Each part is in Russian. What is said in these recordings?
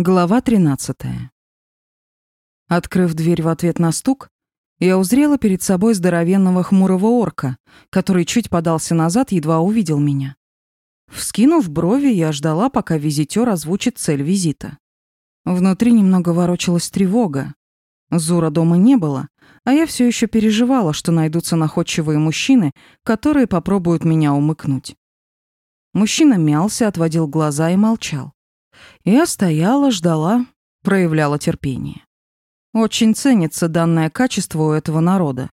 Глава 13. Открыв дверь в ответ на стук, я узрела перед собой здоровенного хмурого орка, который чуть подался назад, едва увидел меня. Вскинув брови, я ждала, пока визитер озвучит цель визита. Внутри немного ворочалась тревога. Зура дома не было, а я все еще переживала, что найдутся находчивые мужчины, которые попробуют меня умыкнуть. Мужчина мялся, отводил глаза и молчал. Я стояла, ждала, проявляла терпение. Очень ценится данное качество у этого народа.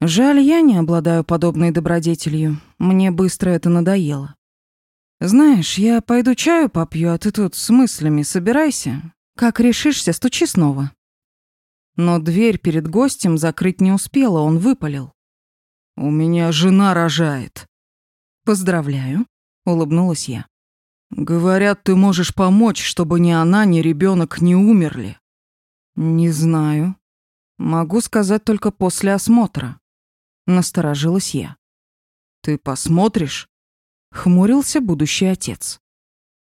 Жаль, я не обладаю подобной добродетелью. Мне быстро это надоело. Знаешь, я пойду чаю попью, а ты тут с мыслями собирайся. Как решишься, стучи снова. Но дверь перед гостем закрыть не успела, он выпалил. «У меня жена рожает». «Поздравляю», — улыбнулась я. Говорят, ты можешь помочь, чтобы ни она, ни ребенок не умерли. Не знаю. Могу сказать только после осмотра. Насторожилась я. Ты посмотришь? Хмурился будущий отец.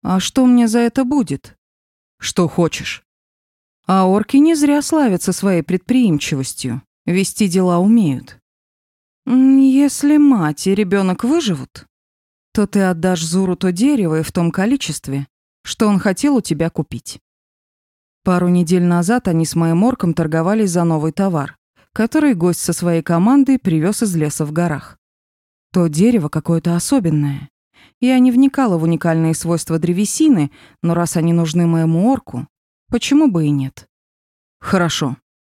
А что мне за это будет? Что хочешь? А орки не зря славятся своей предприимчивостью. Вести дела умеют. Если мать и ребенок выживут, то ты отдашь Зуру то дерево и в том количестве, что он хотел у тебя купить. Пару недель назад они с моим орком торговались за новый товар, который гость со своей командой привез из леса в горах. То дерево какое-то особенное. Я не вникала в уникальные свойства древесины, но раз они нужны моему орку, почему бы и нет? Хорошо.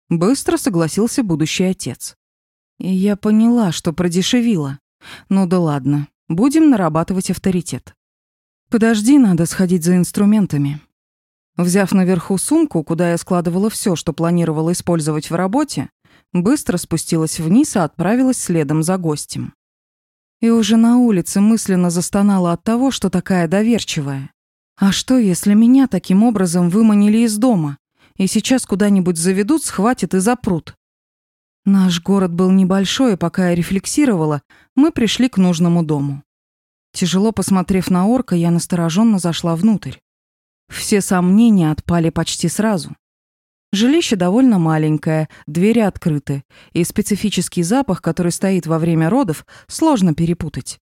Быстро согласился будущий отец. И я поняла, что продешевила. Ну да ладно, Будем нарабатывать авторитет. Подожди, надо сходить за инструментами. Взяв наверху сумку, куда я складывала все, что планировала использовать в работе, быстро спустилась вниз и отправилась следом за гостем. И уже на улице мысленно застонала от того, что такая доверчивая. А что, если меня таким образом выманили из дома и сейчас куда-нибудь заведут, схватят и запрут? Наш город был небольшой, и пока я рефлексировала, мы пришли к нужному дому. Тяжело посмотрев на орка, я настороженно зашла внутрь. Все сомнения отпали почти сразу. Жилище довольно маленькое, двери открыты, и специфический запах, который стоит во время родов, сложно перепутать.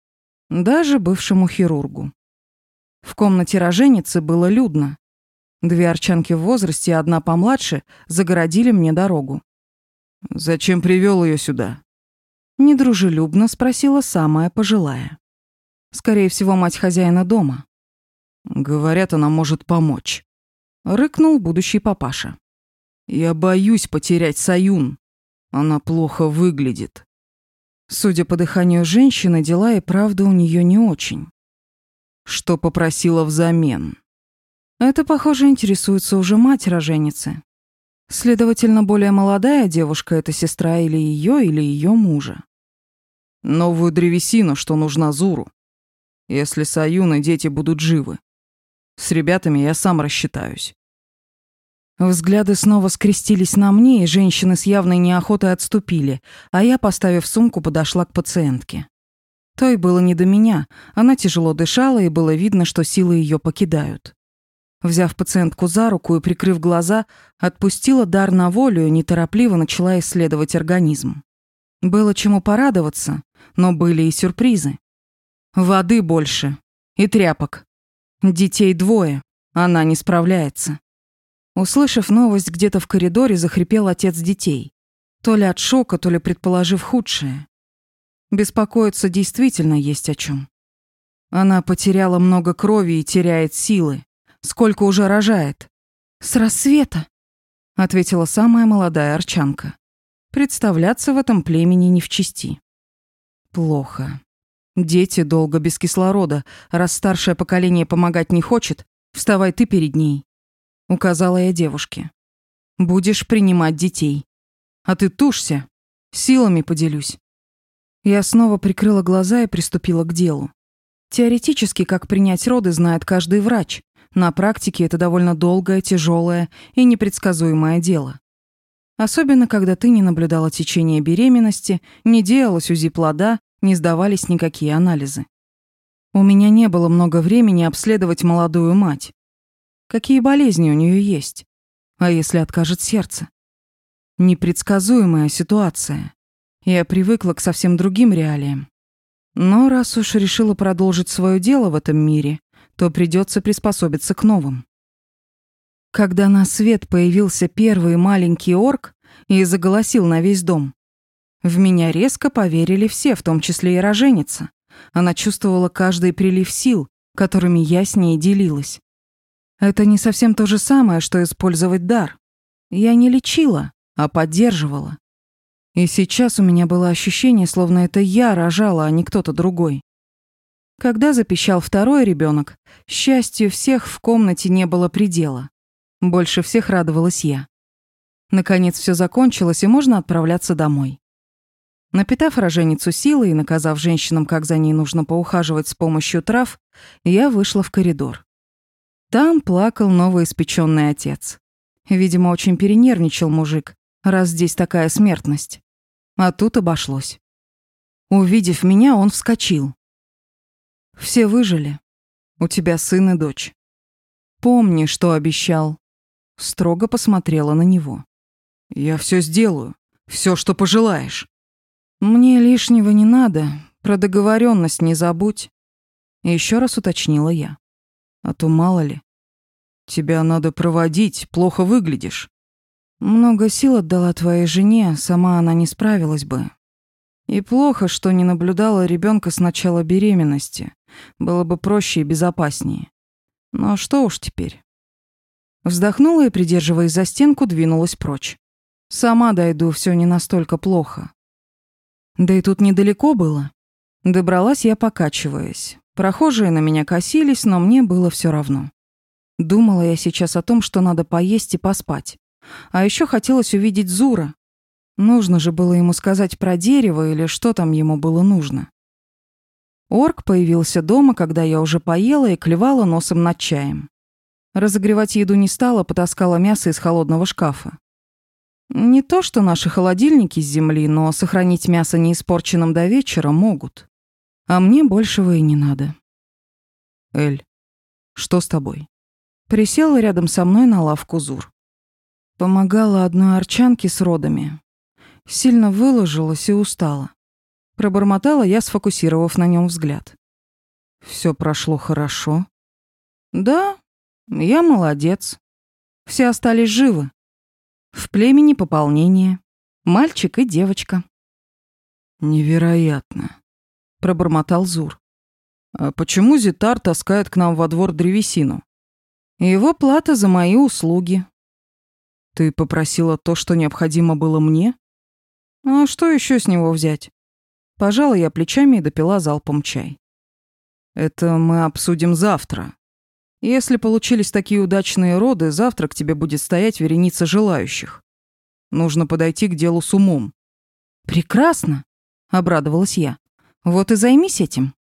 Даже бывшему хирургу. В комнате роженицы было людно. Две арчанки в возрасте и одна помладше загородили мне дорогу. Зачем привел ее сюда?» Недружелюбно спросила самая пожилая. Скорее всего, мать хозяина дома. «Говорят, она может помочь», — рыкнул будущий папаша. «Я боюсь потерять Саюн. Она плохо выглядит». Судя по дыханию женщины, дела и правда у нее не очень. Что попросила взамен? Это, похоже, интересуется уже мать роженицы. Следовательно, более молодая девушка — это сестра или ее, или ее мужа. Новую древесину, что нужна Зуру. Если Саюны дети будут живы. С ребятами я сам рассчитаюсь. Взгляды снова скрестились на мне, и женщины с явной неохотой отступили, а я, поставив сумку, подошла к пациентке. Той было не до меня, она тяжело дышала, и было видно, что силы ее покидают. Взяв пациентку за руку и прикрыв глаза, отпустила дар на волю и неторопливо начала исследовать организм. Было чему порадоваться, но были и сюрпризы. Воды больше. И тряпок. Детей двое. Она не справляется. Услышав новость где-то в коридоре, захрипел отец детей. То ли от шока, то ли предположив худшее. Беспокоиться действительно есть о чем. Она потеряла много крови и теряет силы. Сколько уже рожает?» «С рассвета», — ответила самая молодая арчанка. Представляться в этом племени не в чести. Плохо. Дети долго без кислорода. Раз старшее поколение помогать не хочет, вставай ты перед ней. Указала я девушке. Будешь принимать детей. А ты тушься. Силами поделюсь. Я снова прикрыла глаза и приступила к делу. Теоретически, как принять роды, знает каждый врач. На практике это довольно долгое, тяжелое и непредсказуемое дело. Особенно, когда ты не наблюдала течение беременности, не делалась УЗИ плода, не сдавались никакие анализы. У меня не было много времени обследовать молодую мать. Какие болезни у нее есть? А если откажет сердце? Непредсказуемая ситуация. Я привыкла к совсем другим реалиям. Но раз уж решила продолжить свое дело в этом мире, то придется приспособиться к новым. Когда на свет появился первый маленький орк и заголосил на весь дом, в меня резко поверили все, в том числе и роженица. Она чувствовала каждый прилив сил, которыми я с ней делилась. Это не совсем то же самое, что использовать дар. Я не лечила, а поддерживала. И сейчас у меня было ощущение, словно это я рожала, а не кто-то другой. Когда запищал второй ребенок, счастью всех в комнате не было предела. Больше всех радовалась я. Наконец все закончилось, и можно отправляться домой. Напитав роженицу силой и наказав женщинам, как за ней нужно поухаживать с помощью трав, я вышла в коридор. Там плакал новоиспеченный отец. Видимо, очень перенервничал мужик, раз здесь такая смертность. А тут обошлось. Увидев меня, он вскочил. Все выжили. У тебя сын и дочь. Помни, что обещал. Строго посмотрела на него. Я все сделаю. Все, что пожелаешь. Мне лишнего не надо. Про договоренность не забудь. Еще раз уточнила я. А то мало ли. Тебя надо проводить, плохо выглядишь. Много сил отдала твоей жене, сама она не справилась бы. И плохо, что не наблюдала ребенка с начала беременности. Было бы проще и безопаснее. Но что уж теперь. Вздохнула и, придерживаясь за стенку, двинулась прочь. Сама дойду, все не настолько плохо. Да и тут недалеко было. Добралась я, покачиваясь. Прохожие на меня косились, но мне было все равно. Думала я сейчас о том, что надо поесть и поспать. А еще хотелось увидеть Зура. Нужно же было ему сказать про дерево или что там ему было нужно. Орк появился дома, когда я уже поела и клевала носом над чаем. Разогревать еду не стала, потаскала мясо из холодного шкафа. Не то, что наши холодильники с земли, но сохранить мясо неиспорченным до вечера могут. А мне большего и не надо. Эль, что с тобой? Присела рядом со мной на лавку Зур. Помогала одной арчанке с родами. Сильно выложилась и устала. Пробормотала я, сфокусировав на нем взгляд. Все прошло хорошо. Да, я молодец. Все остались живы. В племени пополнение. Мальчик и девочка. Невероятно, пробормотал Зур. А почему Зитар таскает к нам во двор древесину? Его плата за мои услуги. Ты попросила то, что необходимо было мне? А что еще с него взять? Пожала я плечами и допила залпом чай. «Это мы обсудим завтра. Если получились такие удачные роды, завтра к тебе будет стоять вереница желающих. Нужно подойти к делу с умом». «Прекрасно!» — обрадовалась я. «Вот и займись этим».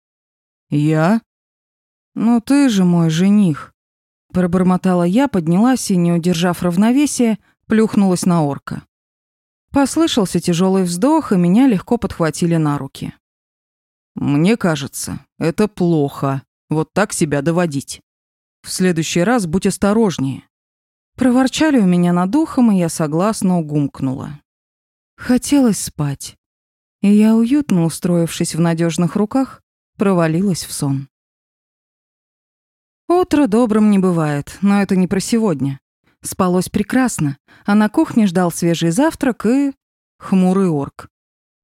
«Я?» «Ну ты же мой жених!» Пробормотала я, поднялась и, не удержав равновесия, плюхнулась на орка. Послышался тяжелый вздох, и меня легко подхватили на руки. «Мне кажется, это плохо, вот так себя доводить. В следующий раз будь осторожнее». Проворчали у меня над ухом, и я согласно гумкнула. Хотелось спать, и я, уютно устроившись в надежных руках, провалилась в сон. Утро добрым не бывает, но это не про сегодня. Спалось прекрасно, а на кухне ждал свежий завтрак и... хмурый орк.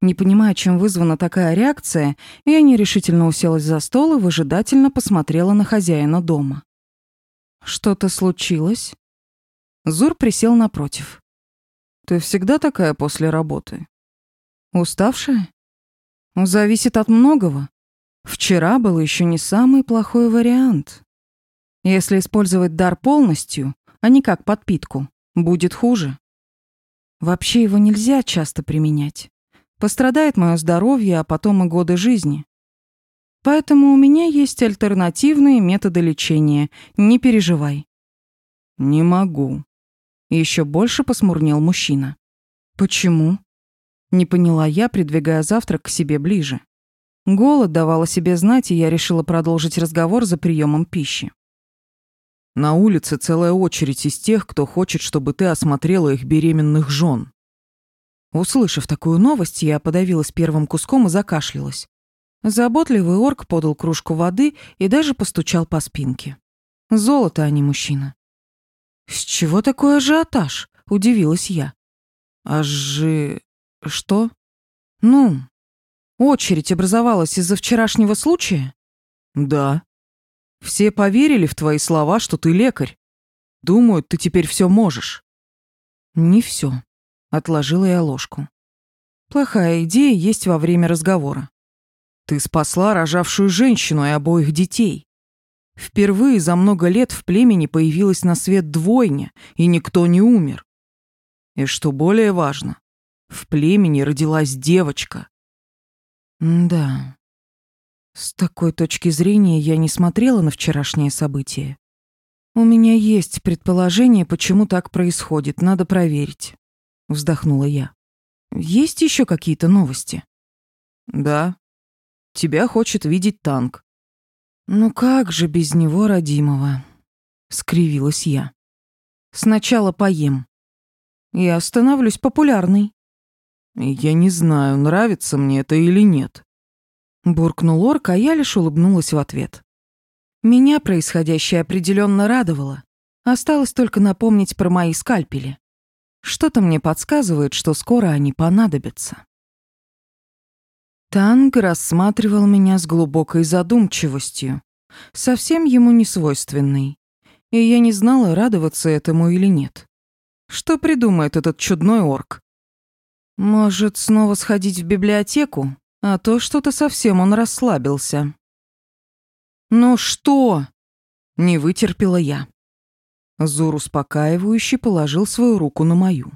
Не понимая, чем вызвана такая реакция, я нерешительно уселась за стол и выжидательно посмотрела на хозяина дома. «Что-то случилось?» Зур присел напротив. «Ты всегда такая после работы?» «Уставшая?» «Ну, «Зависит от многого. Вчера был еще не самый плохой вариант. Если использовать дар полностью, а не как подпитку. Будет хуже. Вообще его нельзя часто применять. Пострадает мое здоровье, а потом и годы жизни. Поэтому у меня есть альтернативные методы лечения. Не переживай. Не могу. Еще больше посмурнел мужчина. Почему? Не поняла я, придвигая завтрак к себе ближе. Голод давал о себе знать, и я решила продолжить разговор за приемом пищи. На улице целая очередь из тех, кто хочет, чтобы ты осмотрела их беременных жен. Услышав такую новость, я подавилась первым куском и закашлялась. Заботливый орк подал кружку воды и даже постучал по спинке. Золото, а не мужчина. «С чего такой ажиотаж?» — удивилась я. «Ажи... что?» «Ну, очередь образовалась из-за вчерашнего случая?» «Да», все поверили в твои слова, что ты лекарь. Думают, ты теперь все можешь. Не все, отложила я ложку. Плохая идея есть во время разговора. Ты спасла рожавшую женщину и обоих детей. Впервые за много лет в племени появилась на свет двойня, и никто не умер. И что более важно, в племени родилась девочка. М да, с такой точки зрения я не смотрела на вчерашнее событие. У меня есть предположение, почему так происходит, надо проверить. Вздохнула я. Есть еще какие-то новости? Да. Тебя хочет видеть танк. Ну как же без него, родимого? Скривилась я. Сначала поем. Я становлюсь популярной. Я не знаю, нравится мне это или нет. Буркнул орк, а я лишь улыбнулась в ответ. Меня происходящее определенно радовало. Осталось только напомнить про мои скальпели. Что-то мне подсказывает, что скоро они понадобятся. танк рассматривал меня с глубокой задумчивостью, совсем ему не свойственный, и я не знала, радоваться этому или нет. Что придумает этот чудной орк? Может, снова сходить в библиотеку, а то что-то совсем он расслабился. «Ну что?» — не вытерпела я. Зур успокаивающе положил свою руку на мою.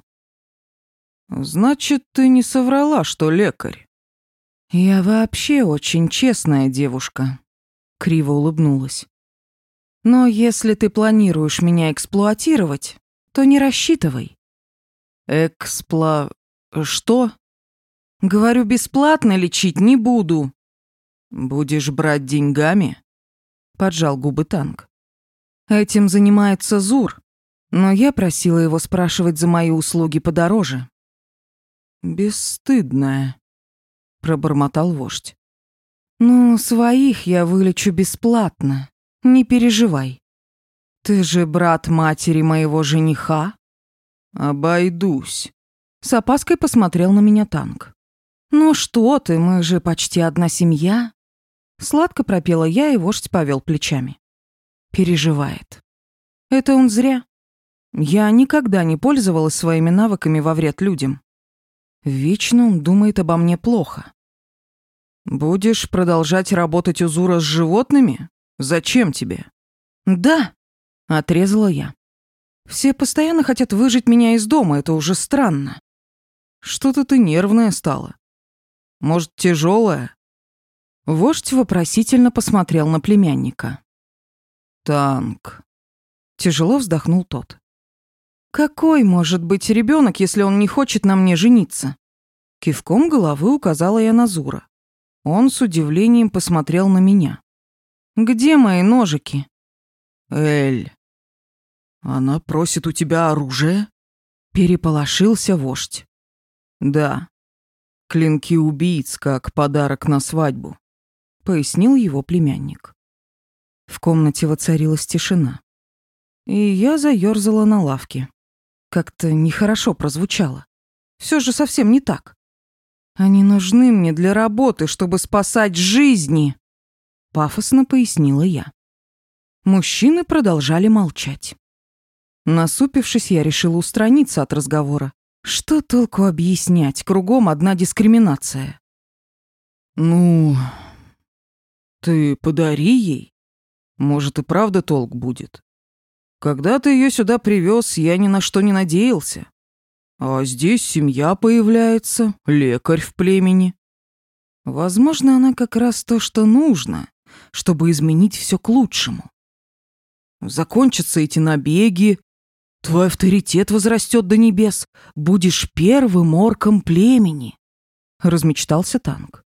«Значит, ты не соврала, что лекарь?» «Я вообще очень честная девушка», — криво улыбнулась. «Но если ты планируешь меня эксплуатировать, то не рассчитывай». «Экспла... что?» Говорю, бесплатно лечить не буду. Будешь брать деньгами? Поджал губы танк. Этим занимается Зур, но я просила его спрашивать за мои услуги подороже. Бесстыдная, пробормотал вождь. Ну, своих я вылечу бесплатно, не переживай. Ты же брат матери моего жениха. Обойдусь. С опаской посмотрел на меня танк. «Ну что ты, мы же почти одна семья!» Сладко пропела я, и вождь повел плечами. Переживает. Это он зря. Я никогда не пользовалась своими навыками во вред людям. Вечно он думает обо мне плохо. «Будешь продолжать работать у Зура с животными? Зачем тебе?» «Да!» — отрезала я. «Все постоянно хотят выжить меня из дома, это уже странно». «Что-то ты нервная стала. Может, тяжелая?» Вождь вопросительно посмотрел на племянника. «Танк», — тяжело вздохнул тот. «Какой может быть ребенок, если он не хочет на мне жениться?» Кивком головы указала я на Зура. Он с удивлением посмотрел на меня. «Где мои ножики?» «Эль, она просит у тебя оружие?» Переполошился вождь. «Да, клинки убийц как подарок на свадьбу», — пояснил его племянник. В комнате воцарилась тишина. И я заёрзала на лавке. Как-то нехорошо прозвучало. Все же совсем не так. «Они нужны мне для работы, чтобы спасать жизни», — пафосно пояснила я. Мужчины продолжали молчать. Насупившись, я решила устраниться от разговора. Что толку объяснять? Кругом одна дискриминация. Ну, ты подари ей. Может, и правда толк будет. Когда ты ее сюда привез, я ни на что не надеялся. А здесь семья появляется, лекарь в племени. Возможно, она как раз то, что нужно, чтобы изменить все к лучшему. Закончатся эти набеги, Твой авторитет возрастет до небес. Будешь первым орком племени!» Размечтался танк.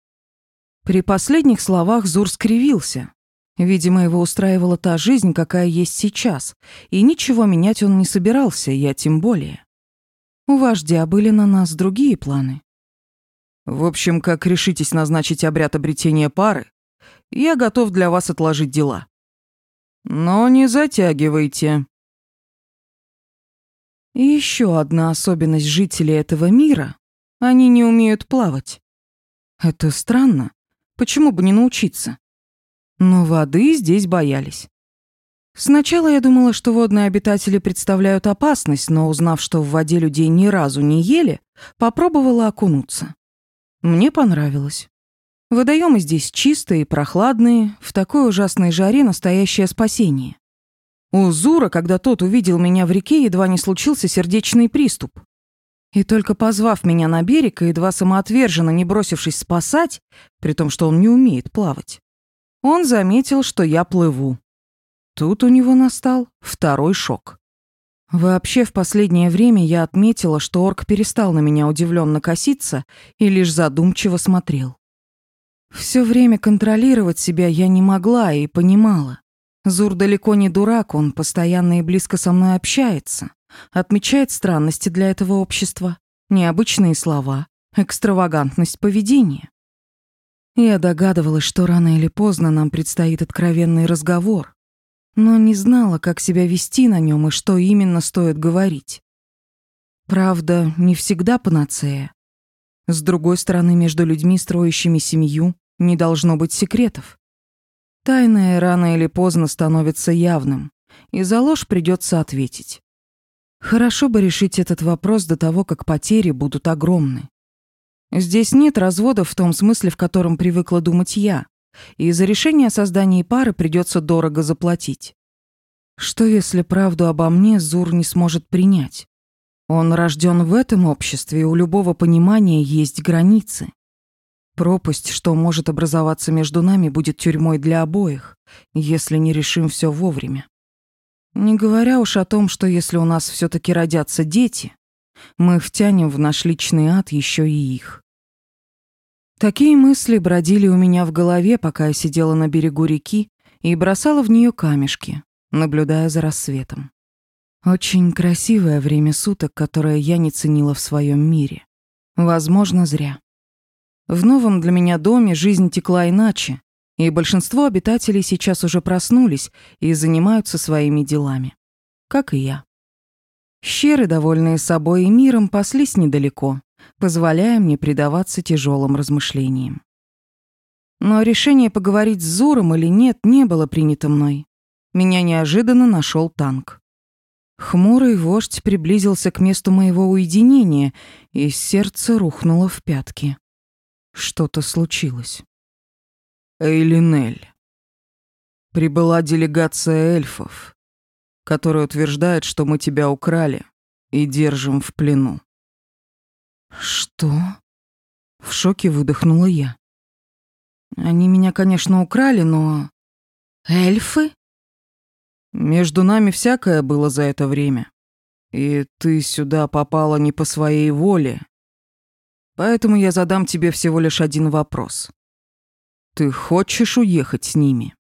При последних словах Зур скривился. Видимо, его устраивала та жизнь, какая есть сейчас, и ничего менять он не собирался, я тем более. У вождя были на нас другие планы. «В общем, как решитесь назначить обряд обретения пары, я готов для вас отложить дела». «Но не затягивайте», еще одна особенность жителей этого мира – они не умеют плавать. Это странно. Почему бы не научиться? Но воды здесь боялись. Сначала я думала, что водные обитатели представляют опасность, но узнав, что в воде людей ни разу не ели, попробовала окунуться. Мне понравилось. Водоемы здесь чистые и прохладные, в такой ужасной жаре настоящее спасение. У Зура, когда тот увидел меня в реке, едва не случился сердечный приступ. И только позвав меня на берег и едва самоотверженно не бросившись спасать, при том, что он не умеет плавать, он заметил, что я плыву. Тут у него настал второй шок. Вообще, в последнее время я отметила, что орк перестал на меня удивленно коситься и лишь задумчиво смотрел. Все время контролировать себя я не могла и понимала. Зур далеко не дурак, он постоянно и близко со мной общается. Отмечает странности для этого общества, необычные слова, экстравагантность поведения. Я догадывалась, что рано или поздно нам предстоит откровенный разговор, но не знала, как себя вести на нем и что именно стоит говорить. Правда, не всегда панацея. С другой стороны, между людьми, строящими семью, не должно быть секретов. Тайное рано или поздно становится явным, и за ложь придется ответить. Хорошо бы решить этот вопрос до того, как потери будут огромны. Здесь нет разводов в том смысле, в котором привыкла думать я, и за решение о создании пары придется дорого заплатить. Что если правду обо мне Зур не сможет принять? Он рожден в этом обществе, и у любого понимания есть границы. Пропасть, что может образоваться между нами, будет тюрьмой для обоих, если не решим все вовремя. Не говоря уж о том, что если у нас все таки родятся дети, мы втянем в наш личный ад еще и их. Такие мысли бродили у меня в голове, пока я сидела на берегу реки и бросала в нее камешки, наблюдая за рассветом. Очень красивое время суток, которое я не ценила в своем мире. Возможно, зря. В новом для меня доме жизнь текла иначе, и большинство обитателей сейчас уже проснулись и занимаются своими делами. Как и я. Щеры, довольные собой и миром, паслись недалеко, позволяя мне предаваться тяжелым размышлениям. Но решение поговорить с Зуром или нет не было принято мной. Меня неожиданно нашел танк. Хмурый вождь приблизился к месту моего уединения, и сердце рухнуло в пятки. Что-то случилось. Эйлинель. Прибыла делегация эльфов, которая утверждает, что мы тебя украли и держим в плену. Что? В шоке выдохнула я. Они меня, конечно, украли, но... Эльфы? Между нами всякое было за это время. И ты сюда попала не по своей воле Поэтому я задам тебе всего лишь один вопрос. Ты хочешь уехать с ними?»